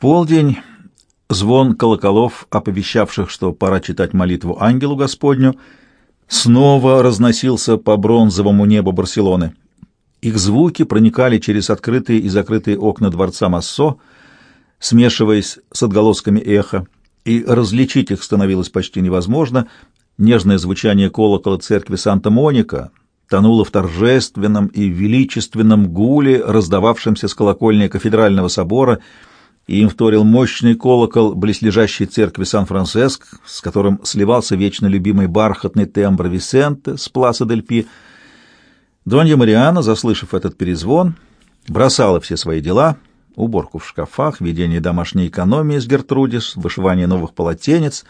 полдень звон колоколов, оповещавших, что пора читать молитву ангелу Господню, снова разносился по бронзовому небу Барселоны. Их звуки проникали через открытые и закрытые окна дворца Массо, смешиваясь с отголосками эха, и различить их становилось почти невозможно. Нежное звучание колокола церкви Санта-Моника тонуло в торжественном и величественном гуле, раздававшемся с колокольни кафедрального собора, и им вторил мощный колокол близлежащей церкви Сан-Франциск, с которым сливался вечно любимый бархатный тембр Висенте с Пласа дель Пи. Донья Мариана, заслышав этот перезвон, бросала все свои дела — уборку в шкафах, ведение домашней экономии с Гертрудис, вышивание новых полотенец.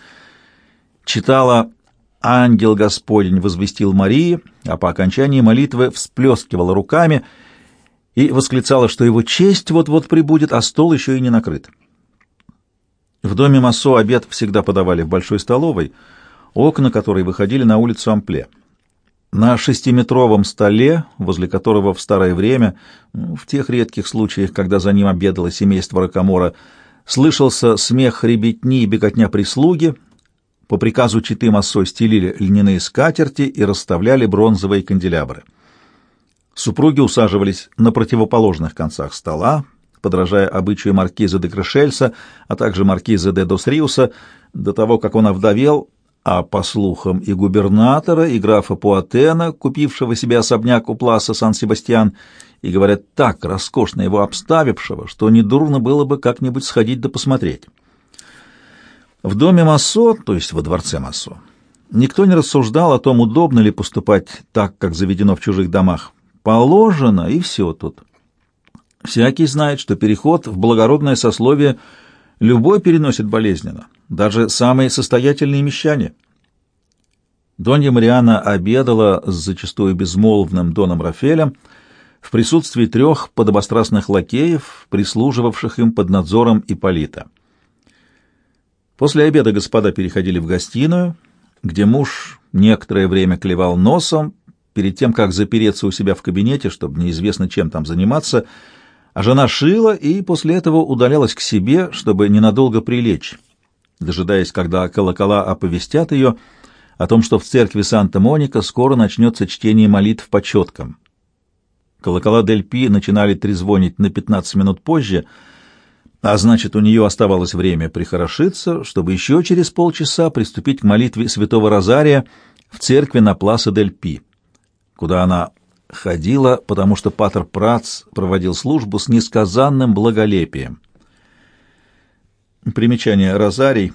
Читала «Ангел Господень возвестил Марии», а по окончании молитвы всплескивала руками и восклицала, что его честь вот-вот прибудет, а стол еще и не накрыт. В доме Массо обед всегда подавали в большой столовой, окна которой выходили на улицу Ампле. На шестиметровом столе, возле которого в старое время, ну, в тех редких случаях, когда за ним обедало семейство Ракомора, слышался смех ребятни и беготня прислуги, по приказу Читы Массо стелили льняные скатерти и расставляли бронзовые канделябры. Супруги усаживались на противоположных концах стола, подражая обычаю маркиза де Крешельса, а также маркиза де Досриуса, до того, как он овдовел, а по слухам и губернатора, и графа Пуатена, купившего себе особняк у Пласа Сан-Себастьян, и, говорят, так роскошно его обставившего, что недурно было бы как-нибудь сходить да посмотреть. В доме Массо, то есть во дворце Массо, никто не рассуждал о том, удобно ли поступать так, как заведено в чужих домах. Положено, и все тут. Всякий знает, что переход в благородное сословие любой переносит болезненно даже самые состоятельные мещане. Донья Мариана обедала с зачастую безмолвным Доном Рафелем в присутствии трех подобострастных лакеев, прислуживавших им под надзором Ипполита. После обеда господа переходили в гостиную, где муж некоторое время клевал носом, перед тем, как запереться у себя в кабинете, чтобы неизвестно чем там заниматься, а жена шила и после этого удалялась к себе, чтобы ненадолго прилечь дожидаясь, когда колокола оповестят ее о том, что в церкви Санта-Моника скоро начнется чтение молитв по четкам. Колокола Дель Пи начинали трезвонить на 15 минут позже, а значит, у нее оставалось время прихорошиться, чтобы еще через полчаса приступить к молитве святого Розария в церкви на Пласа Дель Пи, куда она ходила, потому что Патер Прац проводил службу с несказанным благолепием. Примечание «Розарий»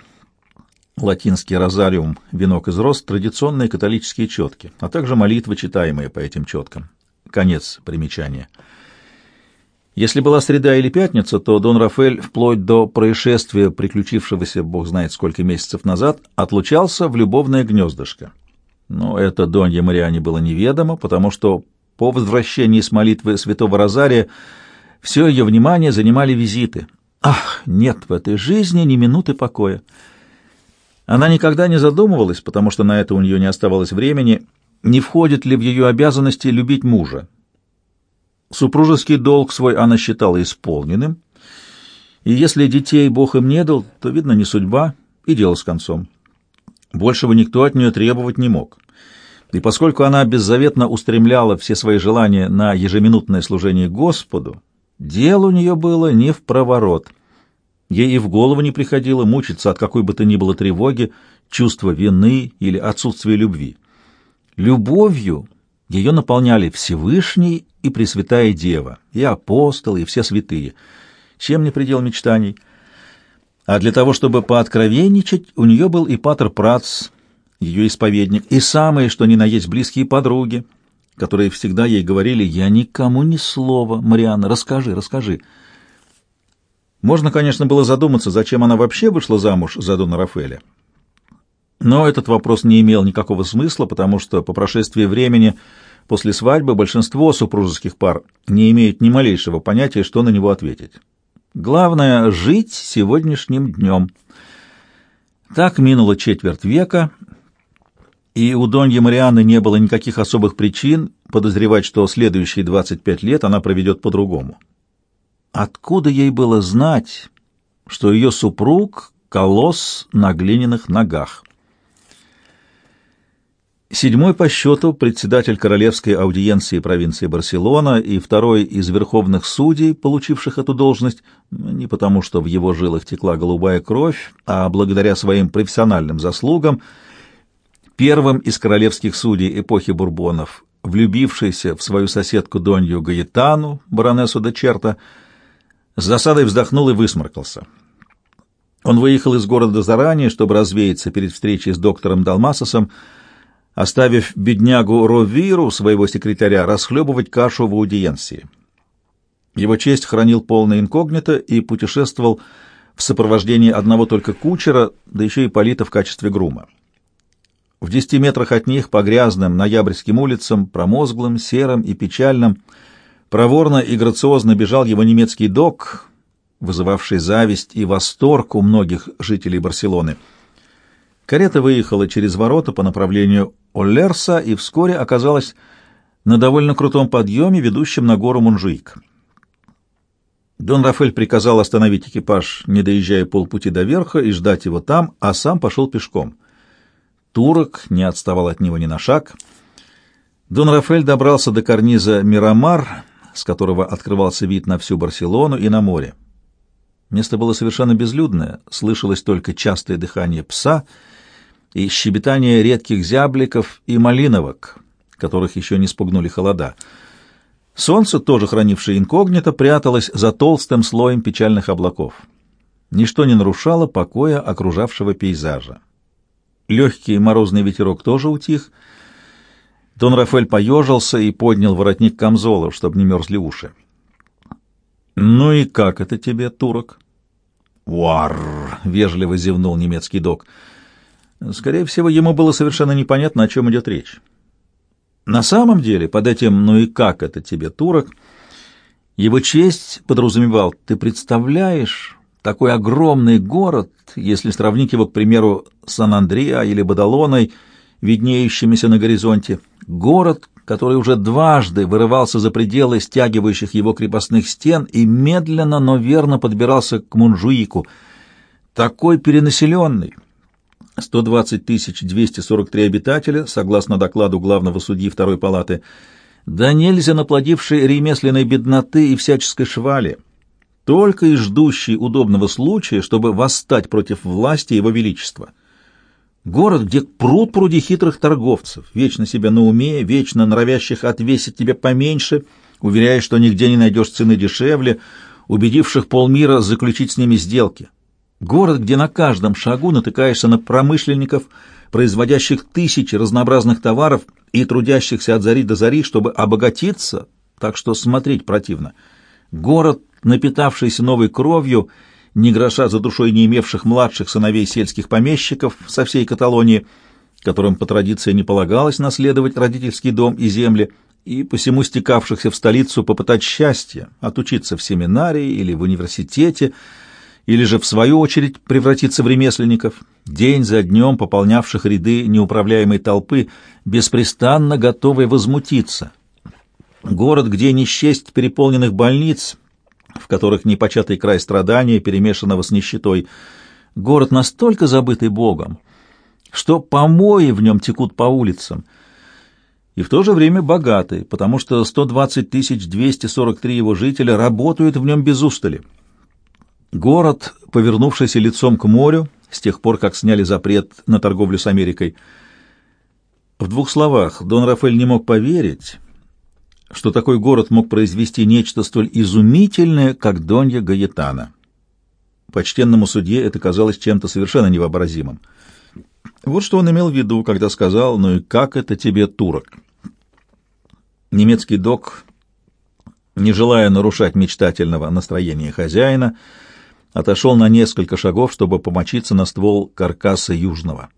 латинский «розариум» — венок из роз, традиционные католические четки, а также молитвы, читаемые по этим четкам. Конец примечания. Если была среда или пятница, то Дон Рафаэль, вплоть до происшествия, приключившегося бог знает сколько месяцев назад, отлучался в любовное гнездышко. Но это Донье Мариане было неведомо, потому что по возвращении с молитвы святого Розария все ее внимание занимали визиты — Ах, нет в этой жизни ни минуты покоя. Она никогда не задумывалась, потому что на это у нее не оставалось времени, не входит ли в ее обязанности любить мужа. Супружеский долг свой она считала исполненным, и если детей Бог им не дал, то, видно, не судьба, и дело с концом. Большего никто от нее требовать не мог. И поскольку она беззаветно устремляла все свои желания на ежеминутное служение Господу, дело у нее было не в проворот. Ей и в голову не приходило мучиться от какой бы то ни было тревоги, чувства вины или отсутствия любви. Любовью ее наполняли Всевышний и Пресвятая Дева, и апостолы, и все святые. Чем не предел мечтаний? А для того, чтобы пооткровенничать, у нее был и Патер Прац, ее исповедник, и самые, что ни на есть, близкие подруги, которые всегда ей говорили «Я никому ни слова, Марианна, расскажи, расскажи». Можно, конечно, было задуматься, зачем она вообще вышла замуж за Дона Рафаэля. Но этот вопрос не имел никакого смысла, потому что по прошествии времени после свадьбы большинство супружеских пар не имеют ни малейшего понятия, что на него ответить. Главное — жить сегодняшним днем. Так минуло четверть века, и у Доньи Марианы не было никаких особых причин подозревать, что следующие 25 лет она проведет по-другому. Откуда ей было знать, что ее супруг — колосс на глиняных ногах. Седьмой по счету председатель Королевской аудиенции провинции Барселона и второй из верховных судей, получивших эту должность, не потому что в его жилах текла голубая кровь, а благодаря своим профессиональным заслугам, первым из королевских судей эпохи Бурбонов, влюбившийся в свою соседку Донью Гаетану, баронессу де Черта, с засадой вздохнул и высморкался. Он выехал из города заранее, чтобы развеяться перед встречей с доктором Далмасосом, оставив беднягу Ровиру, своего секретаря, расхлебывать кашу в аудиенции. Его честь хранил полное инкогнито и путешествовал в сопровождении одного только кучера, да еще и полита в качестве грума. В десяти метрах от них, по грязным ноябрьским улицам, промозглым, серым и печальным, проворно и грациозно бежал его немецкий док, вызывавший зависть и восторг у многих жителей Барселоны. Карета выехала через ворота по направлению Оллерса и вскоре оказалась на довольно крутом подъеме, ведущем на гору Мунжуик. Дон Рафель приказал остановить экипаж, не доезжая полпути до верха, и ждать его там, а сам пошел пешком. Турок не отставал от него ни на шаг. Дон Рафель добрался до карниза Мирамар, с которого открывался вид на всю Барселону и на море. Место было совершенно безлюдное, слышалось только частое дыхание пса — и щебетание редких зябликов и малиновок, которых еще не спугнули холода. Солнце, тоже хранившее инкогнито, пряталось за толстым слоем печальных облаков. Ничто не нарушало покоя окружавшего пейзажа. Легкий морозный ветерок тоже утих. Дон Рафаэль поежился и поднял воротник камзола, чтобы не мерзли уши. «Ну и как это тебе, турок?» «Уар!» — вежливо зевнул немецкий док — Скорее всего, ему было совершенно непонятно, о чем идет речь. На самом деле, под этим «ну и как это тебе, турок?» его честь подразумевал, ты представляешь, такой огромный город, если сравнить его, к примеру, с Сан-Андреа или Бадалоной, виднеющимися на горизонте, город, который уже дважды вырывался за пределы стягивающих его крепостных стен и медленно, но верно подбирался к Мунжуику, такой перенаселенный, 120 243 обитателя, согласно докладу главного судьи второй палаты, да нельзя наплодившие ремесленной бедноты и всяческой швали, только и ждущий удобного случая, чтобы восстать против власти его величества. Город, где пруд пруди хитрых торговцев, вечно себя на уме, вечно норовящих отвесить тебе поменьше, уверяя, что нигде не найдешь цены дешевле, убедивших полмира заключить с ними сделки. Город, где на каждом шагу натыкаешься на промышленников, производящих тысячи разнообразных товаров и трудящихся от зари до зари, чтобы обогатиться, так что смотреть противно. Город, напитавшийся новой кровью, ни гроша за душой не имевших младших сыновей сельских помещиков со всей Каталонии, которым по традиции не полагалось наследовать родительский дом и земли, и посему стекавшихся в столицу попытать счастья, отучиться в семинарии или в университете, или же, в свою очередь, превратиться в ремесленников, день за днем пополнявших ряды неуправляемой толпы, беспрестанно готовой возмутиться. Город, где не счесть переполненных больниц, в которых непочатый край страдания, перемешанного с нищетой. Город настолько забытый Богом, что помои в нем текут по улицам, и в то же время богатый, потому что 120 243 его жителя работают в нем без устали. Город, повернувшийся лицом к морю, с тех пор, как сняли запрет на торговлю с Америкой. В двух словах, Дон Рафаэль не мог поверить, что такой город мог произвести нечто столь изумительное, как Донья Гаетана. Почтенному судье это казалось чем-то совершенно невообразимым. Вот что он имел в виду, когда сказал «Ну и как это тебе, турок?» Немецкий док, не желая нарушать мечтательного настроения хозяина, — отошел на несколько шагов, чтобы помочиться на ствол каркаса южного.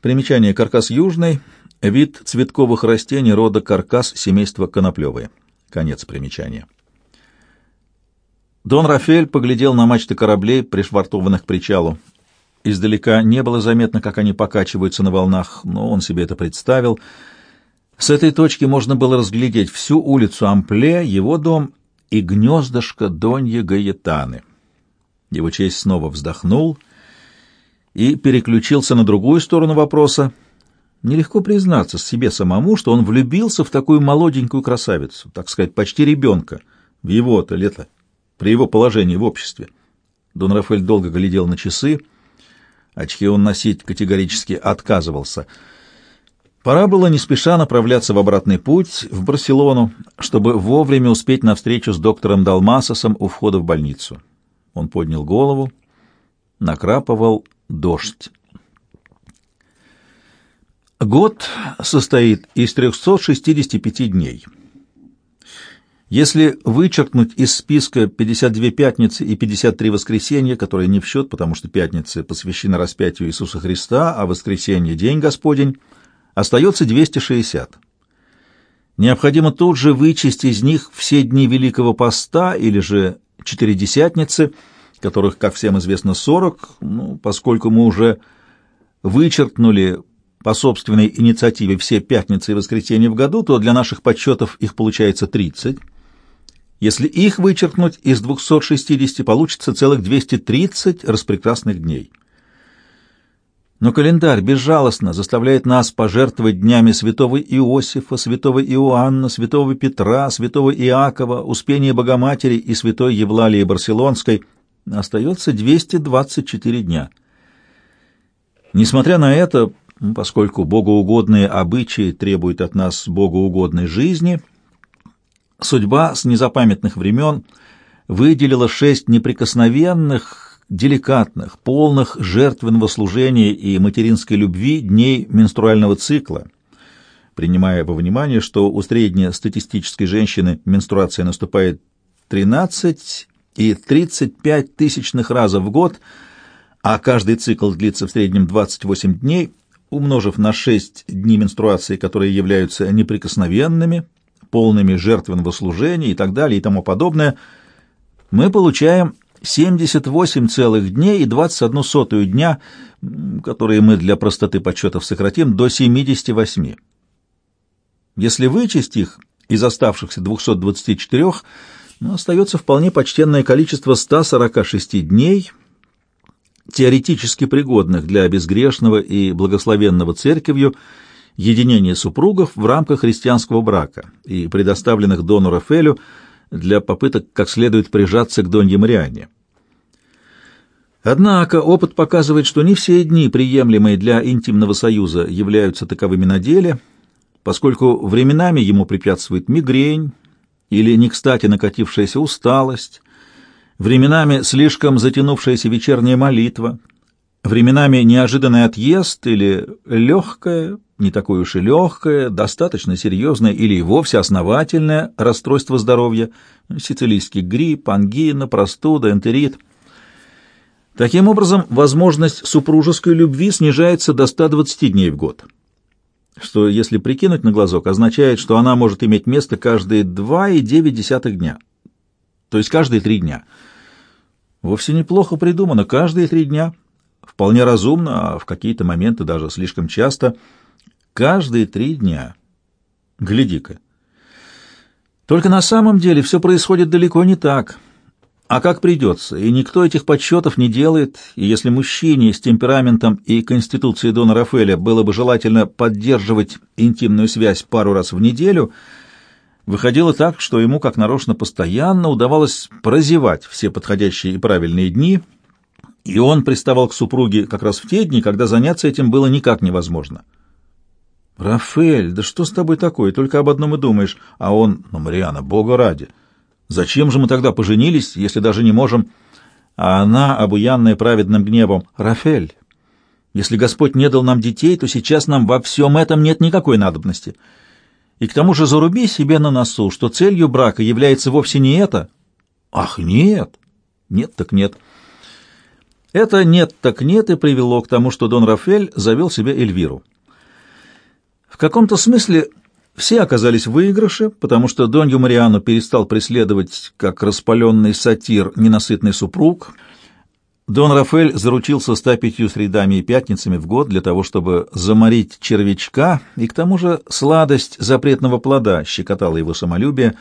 Примечание каркас южный — вид цветковых растений рода каркас семейства коноплевые. Конец примечания. Дон Рафель поглядел на мачты кораблей, пришвартованных к причалу. Издалека не было заметно, как они покачиваются на волнах, но он себе это представил. С этой точки можно было разглядеть всю улицу Ампле, его дом и гнездышко Доньи Гаетаны. Его честь снова вздохнул и переключился на другую сторону вопроса. Нелегко признаться себе самому, что он влюбился в такую молоденькую красавицу, так сказать, почти ребенка, в его-то лето, при его положении в обществе. Дон Рафаэль долго глядел на часы, очки он носить категорически отказывался — Пора было не спеша направляться в обратный путь в Барселону, чтобы вовремя успеть на встречу с доктором Далмасосом у входа в больницу. Он поднял голову, накрапывал дождь. Год состоит из 365 дней. Если вычеркнуть из списка 52 пятницы и 53 воскресенья, которые не в счет, потому что пятницы посвящены распятию Иисуса Христа, а воскресенье — День Господень, Остается 260. Необходимо тут же вычесть из них все дни Великого Поста или же Четыредесятницы, которых, как всем известно, 40, ну, поскольку мы уже вычеркнули по собственной инициативе все пятницы и воскресенья в году, то для наших подсчетов их получается 30. Если их вычеркнуть из 260, получится целых 230 распрекрасных дней. Но календарь безжалостно заставляет нас пожертвовать днями святого Иосифа, святого Иоанна, святого Петра, святого Иакова, Успения Богоматери и святой Евлалии Барселонской. Остается 224 дня. Несмотря на это, поскольку богоугодные обычаи требуют от нас богоугодной жизни, судьба с незапамятных времен выделила шесть неприкосновенных, деликатных, полных жертвенного служения и материнской любви дней менструального цикла, принимая во внимание, что у среднестатистической женщины менструация наступает 13 и 35 тысячных раза в год, а каждый цикл длится в среднем 28 дней, умножив на 6 дней менструации, которые являются неприкосновенными, полными жертвенного служения и так далее и тому подобное, мы получаем 78 целых дней и 21 сотую дня, которые мы для простоты подсчетов сократим до 78. Если вычесть их из оставшихся 224, ну, остается вполне почтенное количество 146 дней, теоретически пригодных для безгрешного и благословенного церковью единения супругов в рамках христианского брака и предоставленных дону Рафелю для попыток как следует прижаться к Донье Марианне. Однако опыт показывает, что не все дни, приемлемые для интимного союза, являются таковыми на деле, поскольку временами ему препятствует мигрень или не кстати накатившаяся усталость, временами слишком затянувшаяся вечерняя молитва, временами неожиданный отъезд или легкое, не такое уж и легкое, достаточно серьезное или и вовсе основательное расстройство здоровья, сицилийский грипп, ангина, простуда, энтерит – Таким образом, возможность супружеской любви снижается до 120 дней в год, что, если прикинуть на глазок, означает, что она может иметь место каждые 2,9 дня, то есть каждые три дня. Вовсе неплохо придумано, каждые три дня. Вполне разумно, а в какие-то моменты даже слишком часто. Каждые три дня. Гляди-ка. Только на самом деле все происходит далеко не так — а как придется, и никто этих подсчетов не делает, и если мужчине с темпераментом и конституцией Дона Рафаэля было бы желательно поддерживать интимную связь пару раз в неделю, выходило так, что ему, как нарочно, постоянно удавалось прозевать все подходящие и правильные дни, и он приставал к супруге как раз в те дни, когда заняться этим было никак невозможно. «Рафаэль, да что с тобой такое? Только об одном и думаешь. А он, ну, Мариана, бога ради!» Зачем же мы тогда поженились, если даже не можем? А она, обуянная праведным гневом, Рафель, если Господь не дал нам детей, то сейчас нам во всем этом нет никакой надобности. И к тому же заруби себе на носу, что целью брака является вовсе не это. Ах, нет! Нет так нет. Это «нет так нет» и привело к тому, что Дон Рафель завел себе Эльвиру. В каком-то смысле все оказались в выигрыше, потому что Донью Мариану перестал преследовать, как распаленный сатир, ненасытный супруг. Дон Рафаэль заручился 105 средами и пятницами в год для того, чтобы заморить червячка, и к тому же сладость запретного плода щекотала его самолюбие.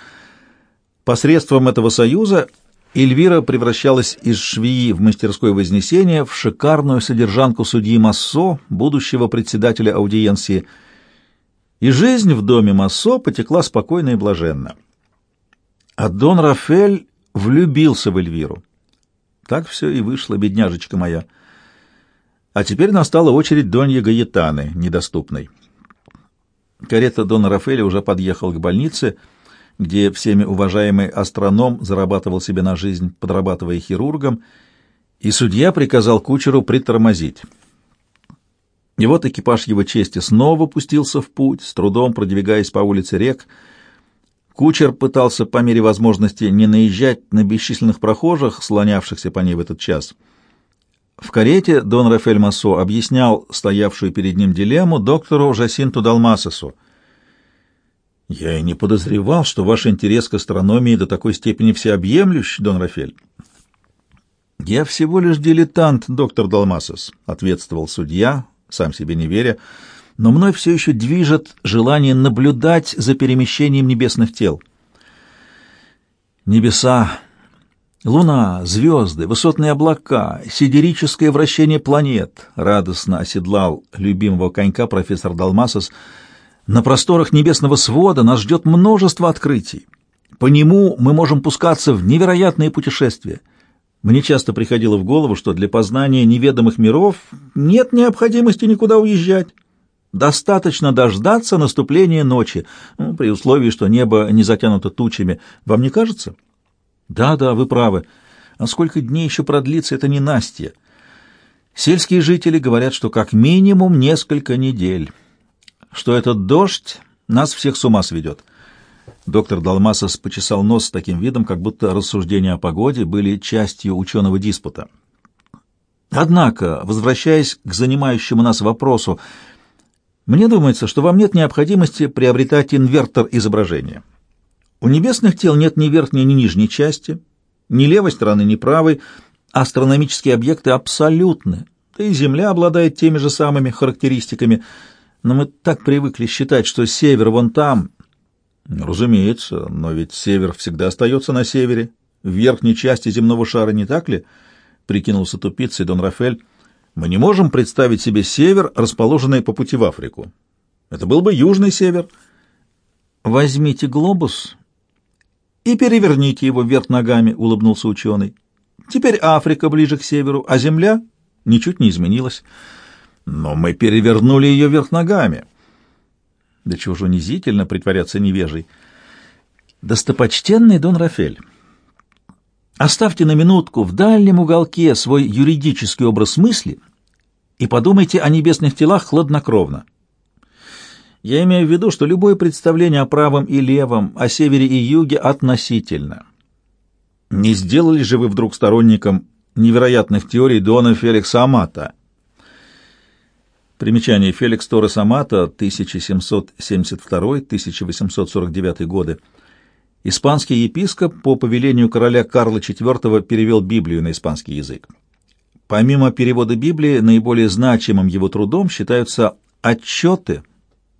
Посредством этого союза Эльвира превращалась из швеи в мастерской Вознесения в шикарную содержанку судьи Массо, будущего председателя аудиенции. И жизнь в доме Массо потекла спокойно и блаженно. А Дон Рафель влюбился в Эльвиру. Так все и вышло, бедняжечка моя. А теперь настала очередь Донья Гаетаны, недоступной. Карета Дона Рафеля уже подъехала к больнице, где всеми уважаемый астроном зарабатывал себе на жизнь, подрабатывая хирургом, и судья приказал кучеру притормозить. И вот экипаж его чести снова пустился в путь, с трудом продвигаясь по улице рек. Кучер пытался по мере возможности не наезжать на бесчисленных прохожих, слонявшихся по ней в этот час. В карете Дон Рафель Массо объяснял стоявшую перед ним дилемму доктору Жасинту Далмасесу — я и не подозревал, что ваш интерес к астрономии до такой степени всеобъемлющ, Дон Рафель. Я всего лишь дилетант, доктор Далмасос, ответствовал судья, сам себе не веря, но мной все еще движет желание наблюдать за перемещением небесных тел. Небеса, луна, звезды, высотные облака, сидерическое вращение планет, радостно оседлал любимого конька профессор Далмасос — на просторах небесного свода нас ждет множество открытий. По нему мы можем пускаться в невероятные путешествия. Мне часто приходило в голову, что для познания неведомых миров нет необходимости никуда уезжать. Достаточно дождаться наступления ночи, ну, при условии, что небо не затянуто тучами. Вам не кажется? Да-да, вы правы. А сколько дней еще продлится это ненастье? Сельские жители говорят, что как минимум несколько недель что этот дождь нас всех с ума сведет. Доктор Далмасос почесал нос с таким видом, как будто рассуждения о погоде были частью ученого диспута. Однако, возвращаясь к занимающему нас вопросу, мне думается, что вам нет необходимости приобретать инвертор изображения. У небесных тел нет ни верхней, ни нижней части, ни левой стороны, ни правой. Астрономические объекты абсолютны, да и Земля обладает теми же самыми характеристиками – но мы так привыкли считать, что север вон там. Разумеется, но ведь север всегда остается на севере, в верхней части земного шара, не так ли? Прикинулся тупицей Дон Рафель. Мы не можем представить себе север, расположенный по пути в Африку. Это был бы южный север. Возьмите глобус и переверните его вверх ногами, улыбнулся ученый. Теперь Африка ближе к северу, а Земля ничуть не изменилась. Но мы перевернули ее вверх ногами. Да чего же унизительно притворяться невежей. Достопочтенный Дон Рафель, оставьте на минутку в дальнем уголке свой юридический образ мысли и подумайте о небесных телах хладнокровно. Я имею в виду, что любое представление о правом и левом, о севере и юге относительно. Не сделали же вы вдруг сторонником невероятных теорий Дона Феликса Амата — Примечание Феликс Торрес Амата, 1772-1849 годы. Испанский епископ по повелению короля Карла IV перевел Библию на испанский язык. Помимо перевода Библии, наиболее значимым его трудом считаются отчеты,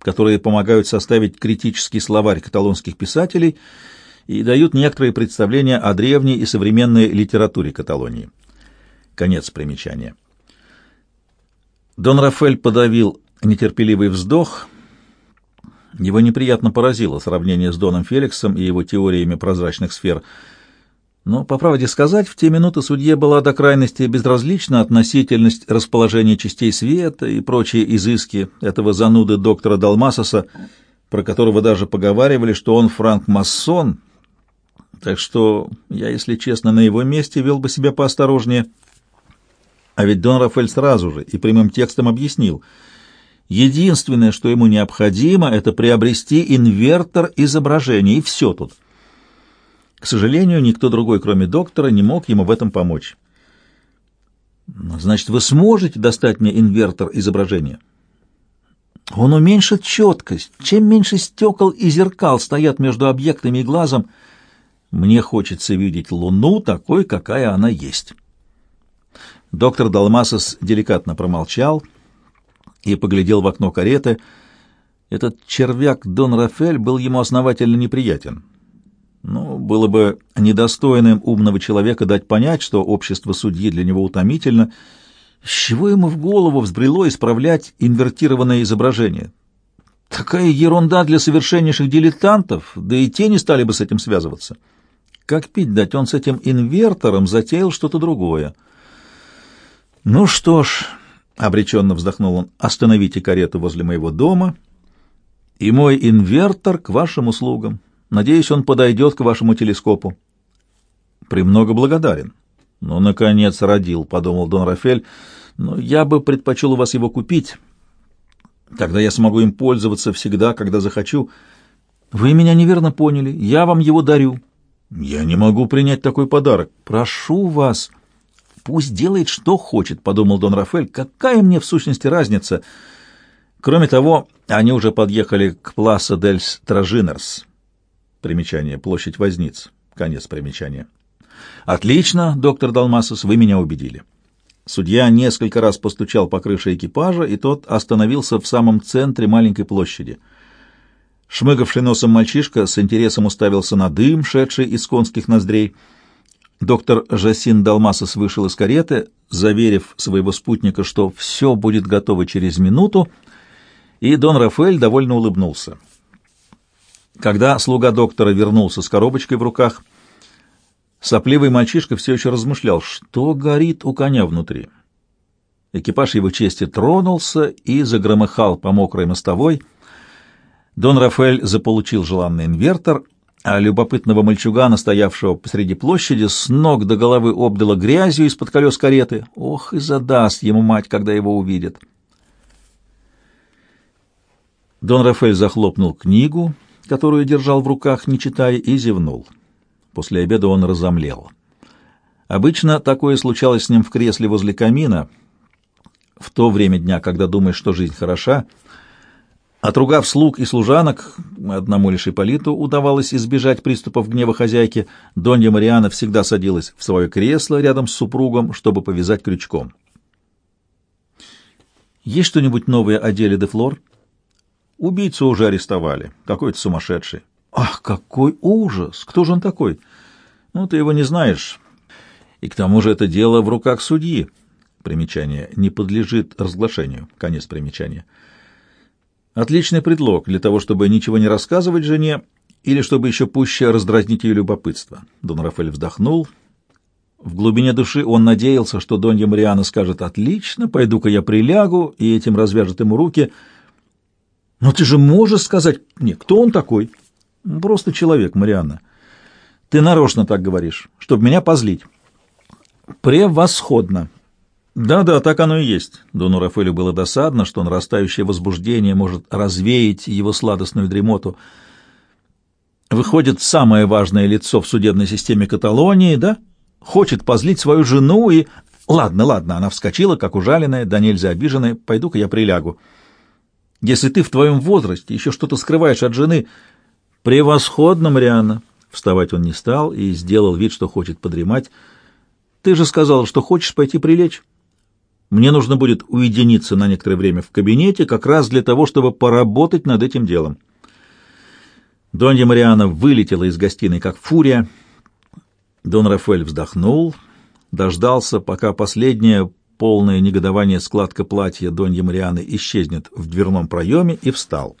которые помогают составить критический словарь каталонских писателей и дают некоторые представления о древней и современной литературе Каталонии. Конец примечания. Дон Рафель подавил нетерпеливый вздох. Его неприятно поразило сравнение с Доном Феликсом и его теориями прозрачных сфер. Но, по правде сказать, в те минуты судье была до крайности безразлична относительность расположения частей света и прочие изыски этого зануды доктора Далмасоса, про которого даже поговаривали, что он франк-масон, так что я, если честно, на его месте вел бы себя поосторожнее — а ведь Дон Рафаэль сразу же и прямым текстом объяснил. Единственное, что ему необходимо, это приобрести инвертор изображения, и все тут. К сожалению, никто другой, кроме доктора, не мог ему в этом помочь. Значит, вы сможете достать мне инвертор изображения? Он уменьшит четкость. Чем меньше стекол и зеркал стоят между объектами и глазом, мне хочется видеть Луну такой, какая она есть. Доктор Далмасос деликатно промолчал и поглядел в окно кареты. Этот червяк Дон Рафель был ему основательно неприятен. Ну, было бы недостойным умного человека дать понять, что общество судьи для него утомительно. С чего ему в голову взбрело исправлять инвертированное изображение? Такая ерунда для совершеннейших дилетантов, да и те не стали бы с этим связываться. Как пить дать, он с этим инвертором затеял что-то другое. Ну что ж, — обреченно вздохнул он, — остановите карету возле моего дома, и мой инвертор к вашим услугам. Надеюсь, он подойдет к вашему телескопу. Премного благодарен. Ну, наконец, родил, — подумал Дон Рафель, — но я бы предпочел у вас его купить. Тогда я смогу им пользоваться всегда, когда захочу. Вы меня неверно поняли. Я вам его дарю. Я не могу принять такой подарок. Прошу вас. Пусть делает, что хочет, подумал Дон Рафаэль. Какая мне в сущности разница? Кроме того, они уже подъехали к Пласа Дельс Тражинерс. Примечание. Площадь Возниц. Конец примечания. Отлично, доктор Далмасос, вы меня убедили. Судья несколько раз постучал по крыше экипажа, и тот остановился в самом центре маленькой площади. Шмыгавший носом мальчишка с интересом уставился на дым, шедший из конских ноздрей. Доктор Жасин Далмасос вышел из кареты, заверив своего спутника, что все будет готово через минуту, и Дон Рафаэль довольно улыбнулся. Когда слуга доктора вернулся с коробочкой в руках, Сопливый мальчишка все еще размышлял, что горит у коня внутри. Экипаж его чести тронулся и загромыхал по мокрой мостовой. Дон Рафаэль заполучил желанный инвертор, а любопытного мальчугана, стоявшего посреди площади, с ног до головы обдало грязью из-под колес кареты. Ох, и задаст ему мать, когда его увидит. Дон Рафаэль захлопнул книгу, которую держал в руках, не читая, и зевнул. После обеда он разомлел. Обычно такое случалось с ним в кресле возле камина, в то время дня, когда думаешь, что жизнь хороша. Отругав слуг и служанок, одному лишь Ипполиту удавалось избежать приступов гнева хозяйки, Донья Мариана всегда садилась в свое кресло рядом с супругом, чтобы повязать крючком. «Есть что-нибудь новое о деле де Флор?» «Убийцу уже арестовали. Какой-то сумасшедший. Ах, какой ужас! Кто же он такой? Ну, ты его не знаешь. И к тому же это дело в руках судьи. Примечание. Не подлежит разглашению. Конец примечания. Отличный предлог для того, чтобы ничего не рассказывать жене или чтобы еще пуще раздразнить ее любопытство. Дон Рафаэль вздохнул. В глубине души он надеялся, что Донья Мариана скажет «Отлично, пойду-ка я прилягу», и этим развяжет ему руки. «Но ты же можешь сказать мне, кто он такой?» Просто человек, Марианна. Ты нарочно так говоришь, чтобы меня позлить. Превосходно. Да-да, так оно и есть. Дону Рафаэлю было досадно, что нарастающее возбуждение может развеять его сладостную дремоту. Выходит, самое важное лицо в судебной системе Каталонии, да? Хочет позлить свою жену и... Ладно, ладно, она вскочила, как ужаленная, да нельзя обиженная. Пойду-ка я прилягу. Если ты в твоем возрасте еще что-то скрываешь от жены, «Превосходно, Марианна!» Вставать он не стал и сделал вид, что хочет подремать. «Ты же сказал, что хочешь пойти прилечь. Мне нужно будет уединиться на некоторое время в кабинете, как раз для того, чтобы поработать над этим делом». Донья Мариана вылетела из гостиной, как фурия. Дон Рафаэль вздохнул, дождался, пока последняя полное негодование складка платья Донья Марианы исчезнет в дверном проеме, и встал —